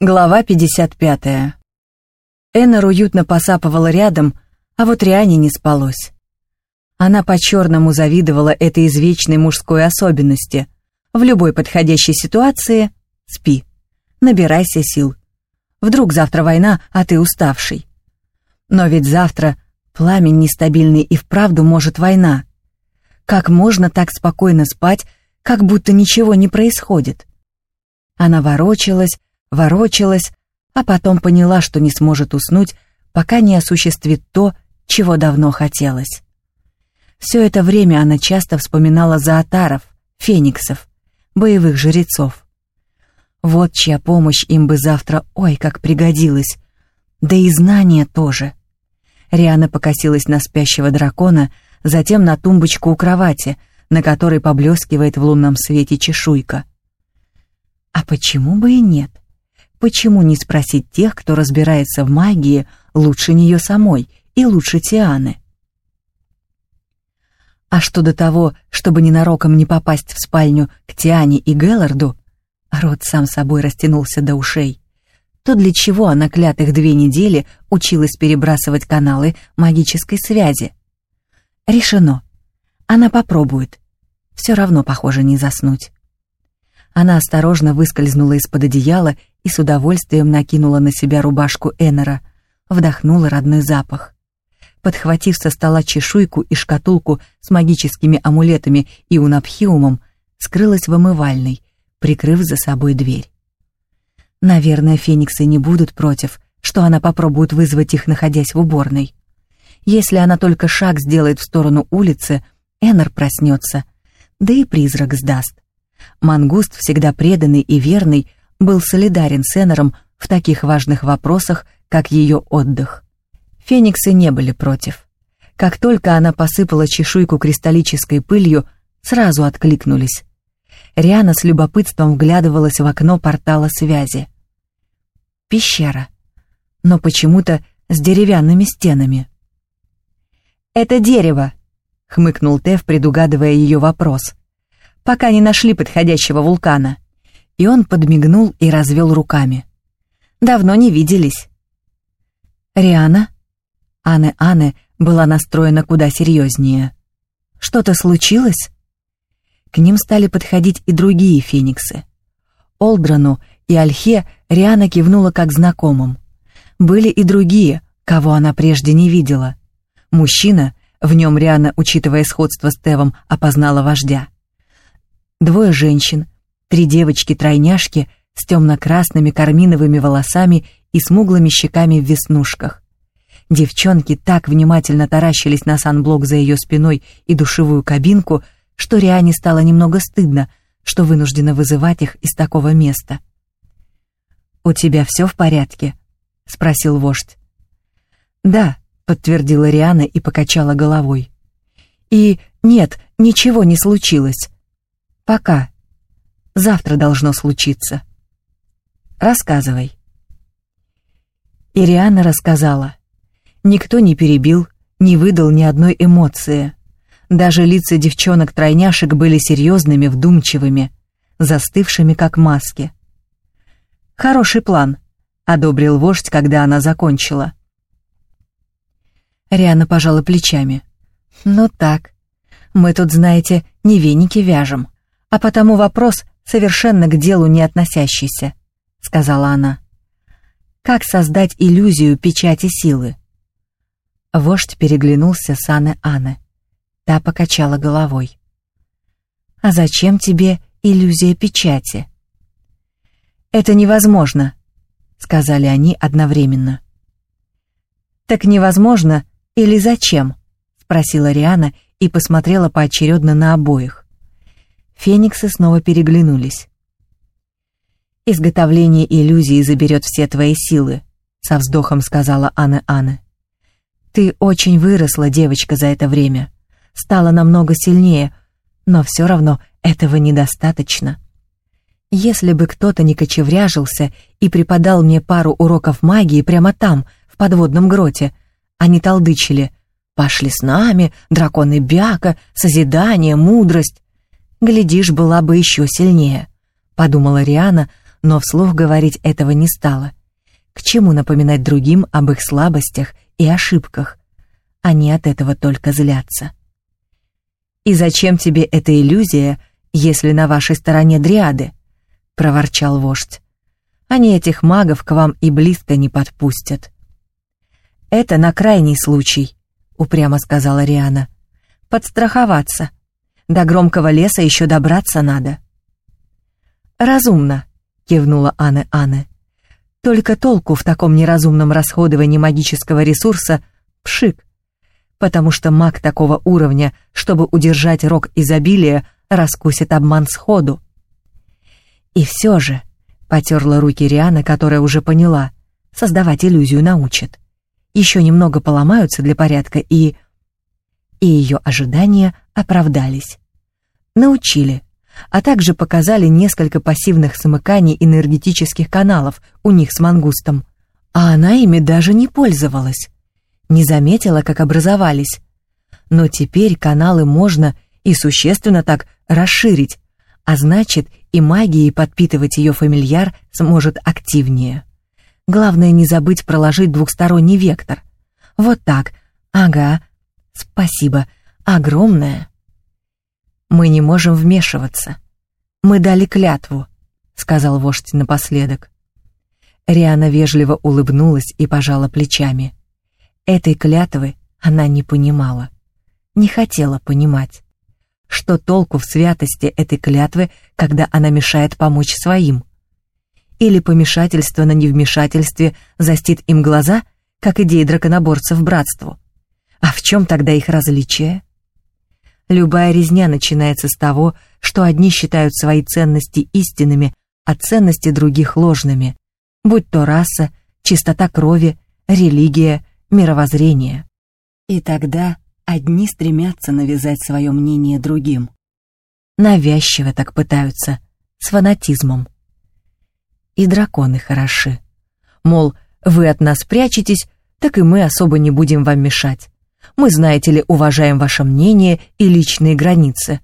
Глава 55. Эннер уютно посапывала рядом, а вот Риане не спалось. Она по-черному завидовала этой извечной мужской особенности. В любой подходящей ситуации спи, набирайся сил. Вдруг завтра война, а ты уставший. Но ведь завтра пламень нестабильный и вправду может война. Как можно так спокойно спать, как будто ничего не происходит? Она ворочалась, ворочалась, а потом поняла, что не сможет уснуть, пока не осуществит то, чего давно хотелось. Все это время она часто вспоминала зоотаров, фениксов, боевых жрецов. Вот чья помощь им бы завтра ой как пригодилась, да и знания тоже. Риана покосилась на спящего дракона, затем на тумбочку у кровати, на которой поблескивает в лунном свете чешуйка. А почему бы и нет? Почему не спросить тех, кто разбирается в магии лучше нее самой и лучше Тианы? А что до того, чтобы ненароком не попасть в спальню к Тиане и Гелларду, рот сам собой растянулся до ушей, то для чего она клятых две недели училась перебрасывать каналы магической связи? Решено. Она попробует. Все равно, похоже, не заснуть. Она осторожно выскользнула из-под одеяла и с удовольствием накинула на себя рубашку Эннера, вдохнула родной запах. Подхватив со стола чешуйку и шкатулку с магическими амулетами и унапхиумом, скрылась в омывальной, прикрыв за собой дверь. Наверное, фениксы не будут против, что она попробует вызвать их, находясь в уборной. Если она только шаг сделает в сторону улицы, Эннер проснется, да и призрак сдаст. Мангуст, всегда преданный и верный, был солидарен с Эннером в таких важных вопросах, как ее отдых. Фениксы не были против. Как только она посыпала чешуйку кристаллической пылью, сразу откликнулись. Риана с любопытством вглядывалась в окно портала связи. Пещера. Но почему-то с деревянными стенами. «Это дерево», — хмыкнул Тев, предугадывая ее вопрос пока не нашли подходящего вулкана. И он подмигнул и развел руками. Давно не виделись. Риана? Анне Анне была настроена куда серьезнее. Что-то случилось? К ним стали подходить и другие фениксы. Олдрану и Альхе Риана кивнула как знакомым. Были и другие, кого она прежде не видела. Мужчина, в нем Риана, учитывая сходство с Тевом, опознала вождя двое женщин, три девочки-тройняшки с темно-красными карминовыми волосами и смуглыми щеками в веснушках. Девчонки так внимательно таращились на санблок за ее спиной и душевую кабинку, что Риане стало немного стыдно, что вынуждена вызывать их из такого места. «У тебя все в порядке?» — спросил вождь. «Да», — подтвердила Риана и покачала головой. «И нет, ничего не случилось. Пока. Завтра должно случиться. Рассказывай. Ириана рассказала. Никто не перебил, не выдал ни одной эмоции. Даже лица девчонок-тройняшек были серьезными, вдумчивыми, застывшими как маски. «Хороший план», — одобрил вождь, когда она закончила. Риана пожала плечами. «Ну так, мы тут, знаете, не веники вяжем, а потому вопрос совершенно к делу не относящийся», — сказала она. «Как создать иллюзию печати силы?» Вождь переглянулся с Анны Анны. Та покачала головой. «А зачем тебе иллюзия печати?» «Это невозможно», — сказали они одновременно. «Так невозможно или зачем?» — спросила Риана и посмотрела поочередно на обоих. Фениксы снова переглянулись. «Изготовление иллюзии заберет все твои силы», — со вздохом сказала Анна Анна. «Ты очень выросла, девочка, за это время. Стала намного сильнее, но все равно этого недостаточно. Если бы кто-то не кочевряжился и преподал мне пару уроков магии прямо там, в подводном гроте, они толдычили. Пошли с нами, драконы Бяка, созидание, мудрость глядишь, была бы еще сильнее», — подумала Риана, но вслух говорить этого не стала. К чему напоминать другим об их слабостях и ошибках? Они от этого только злятся. «И зачем тебе эта иллюзия, если на вашей стороне дриады?» — проворчал вождь. «Они этих магов к вам и близко не подпустят». «Это на крайний случай», — упрямо сказала Риана. «Подстраховаться. До громкого леса еще добраться надо». «Разумно», — кивнула Анне Анне. «Только толку в таком неразумном расходовании магического ресурса — пшик. Потому что маг такого уровня, чтобы удержать рог изобилия, раскусит обман сходу». «И все же», — потерла руки Риана, которая уже поняла, создавать иллюзию научит еще немного поломаются для порядка и... И ее ожидания оправдались. Научили, а также показали несколько пассивных смыканий энергетических каналов у них с мангустом. А она ими даже не пользовалась. Не заметила, как образовались. Но теперь каналы можно и существенно так расширить, а значит и магией подпитывать ее фамильяр сможет активнее. Главное не забыть проложить двухсторонний вектор. Вот так. Ага. Спасибо. Огромное. Мы не можем вмешиваться. Мы дали клятву, сказал вождь напоследок. Риана вежливо улыбнулась и пожала плечами. Этой клятвы она не понимала. Не хотела понимать. Что толку в святости этой клятвы, когда она мешает помочь своим? или помешательство на невмешательстве застит им глаза, как идеи драконоборцев братству. А в чем тогда их различие? Любая резня начинается с того, что одни считают свои ценности истинными, а ценности других ложными, будь то раса, чистота крови, религия, мировоззрение. И тогда одни стремятся навязать свое мнение другим. Навязчиво так пытаются, с фанатизмом и драконы хороши. Мол, вы от нас прячетесь, так и мы особо не будем вам мешать. Мы, знаете ли, уважаем ваше мнение и личные границы.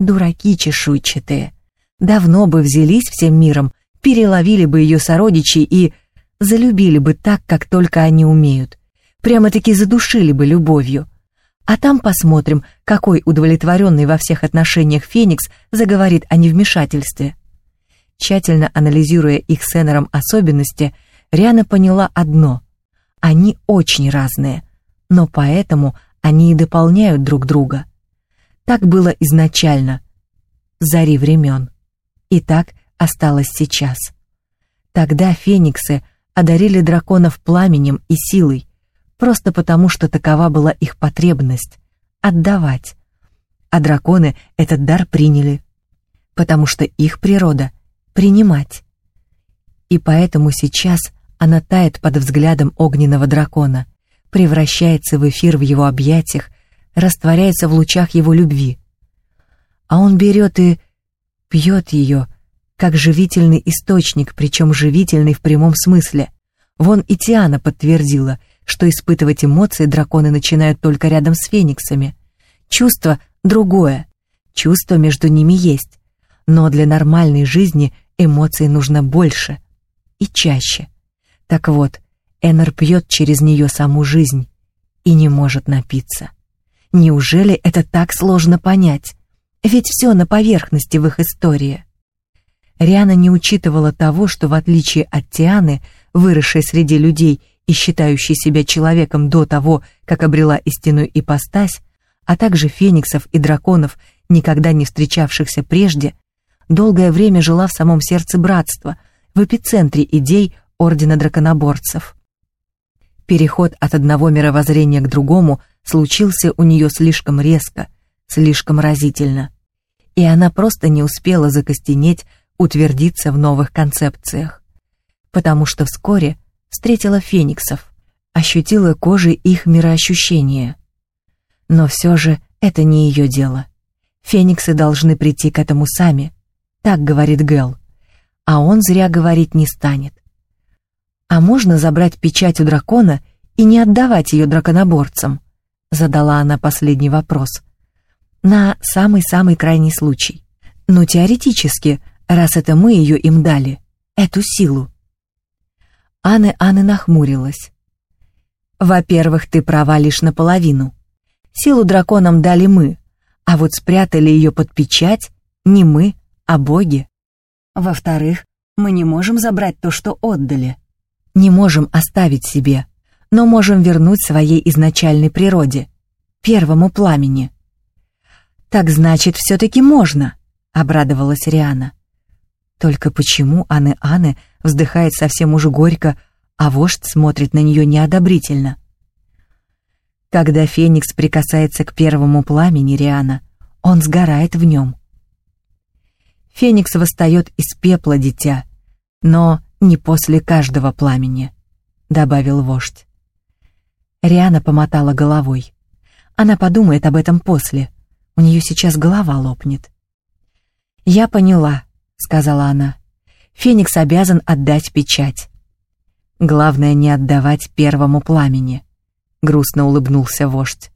Дураки чешуйчатые. Давно бы взялись всем миром, переловили бы ее сородичей и залюбили бы так, как только они умеют. Прямо-таки задушили бы любовью. А там посмотрим, какой удовлетворенный во всех отношениях Феникс заговорит о невмешательстве. Тщательно анализируя их с Эннером особенности, Риана поняла одно — они очень разные, но поэтому они и дополняют друг друга. Так было изначально, зари времен, и так осталось сейчас. Тогда фениксы одарили драконов пламенем и силой, просто потому что такова была их потребность — отдавать. А драконы этот дар приняли, потому что их природа — принимать. И поэтому сейчас она тает под взглядом огненного дракона, превращается в эфир в его объятиях, растворяется в лучах его любви. А он берет и пьет ее, как живительный источник, причем живительный в прямом смысле. Вон и Тиана подтвердила, что испытывать эмоции драконы начинают только рядом с фениксами. Чувство другое, чувство между ними есть, но для нормальной жизни эмоций нужно больше и чаще. Так вот, Эннер пьет через нее саму жизнь и не может напиться. Неужели это так сложно понять? Ведь все на поверхности в их истории. Риана не учитывала того, что в отличие от Тианы, выросшей среди людей и считающей себя человеком до того, как обрела истинную ипостась, а также фениксов и драконов, никогда не встречавшихся прежде, долгое время жила в самом сердце братства, в эпицентре идей Ордена Драконоборцев. Переход от одного мировоззрения к другому случился у нее слишком резко, слишком разительно. И она просто не успела закостенеть, утвердиться в новых концепциях. Потому что вскоре встретила фениксов, ощутила кожей их мироощущения. Но все же это не ее дело. Фениксы должны прийти к этому сами, так говорит Гэл. А он зря говорить не станет. А можно забрать печать у дракона и не отдавать ее драконоборцам? Задала она последний вопрос. На самый-самый крайний случай. Но теоретически, раз это мы ее им дали, эту силу? Анны Анны нахмурилась. Во-первых, ты права лишь наполовину. Силу драконам дали мы, а вот спрятали ее под печать не мы, а боги. Во-вторых, мы не можем забрать то, что отдали. Не можем оставить себе, но можем вернуть своей изначальной природе, первому пламени. «Так значит, все-таки можно», — обрадовалась Риана. Только почему Анны Анны вздыхает совсем уже горько, а вождь смотрит на нее неодобрительно? Когда Феникс прикасается к первому пламени Риана, он сгорает в нем. Феникс восстает из пепла, дитя, но не после каждого пламени, добавил вождь. Риана помотала головой. Она подумает об этом после. У нее сейчас голова лопнет. «Я поняла», — сказала она. «Феникс обязан отдать печать. Главное не отдавать первому пламени», — грустно улыбнулся вождь.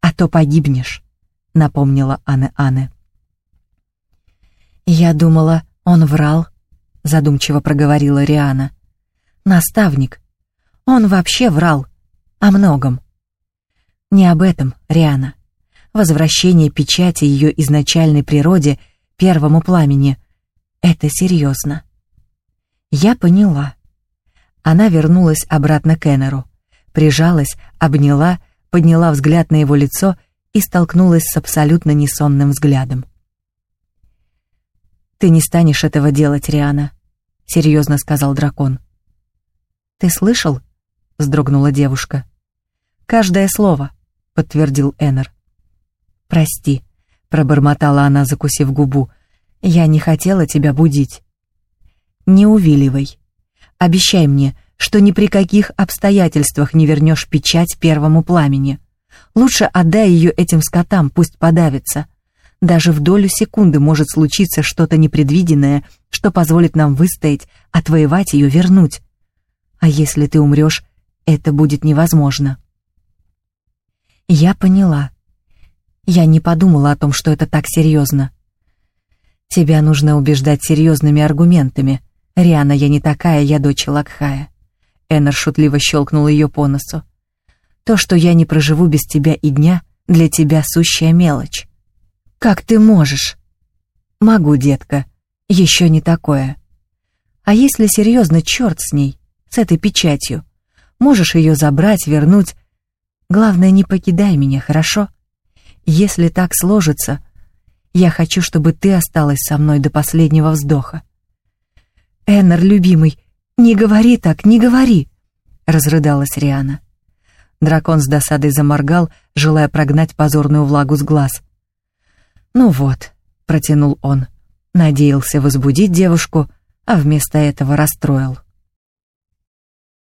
«А то погибнешь», — напомнила Анне Анне. «Я думала, он врал», — задумчиво проговорила Риана. «Наставник. Он вообще врал. О многом». «Не об этом, Риана. Возвращение печати ее изначальной природе, первому пламени — это серьезно». Я поняла. Она вернулась обратно к Эннеру, прижалась, обняла, подняла взгляд на его лицо и столкнулась с абсолютно несонным взглядом. «Ты не станешь этого делать, Риана», — серьезно сказал дракон. «Ты слышал?» — вздрогнула девушка. «Каждое слово», — подтвердил Эннер. «Прости», — пробормотала она, закусив губу. «Я не хотела тебя будить». «Не увиливай. Обещай мне, что ни при каких обстоятельствах не вернешь печать первому пламени. Лучше отдай ее этим скотам, пусть подавится. Даже в долю секунды может случиться что-то непредвиденное, что позволит нам выстоять, отвоевать ее, вернуть. А если ты умрешь, это будет невозможно. Я поняла. Я не подумала о том, что это так серьезно. Тебя нужно убеждать серьезными аргументами. Риана, я не такая, я дочь Лакхая. Эннер шутливо щелкнул ее по носу. То, что я не проживу без тебя и дня, для тебя сущая мелочь. «Как ты можешь?» «Могу, детка. Еще не такое. А если серьезно, черт с ней, с этой печатью. Можешь ее забрать, вернуть. Главное, не покидай меня, хорошо? Если так сложится, я хочу, чтобы ты осталась со мной до последнего вздоха». «Эннер, любимый, не говори так, не говори!» — разрыдалась Риана. Дракон с досадой заморгал, желая прогнать позорную влагу с глаз — «Ну вот», — протянул он, надеялся возбудить девушку, а вместо этого расстроил.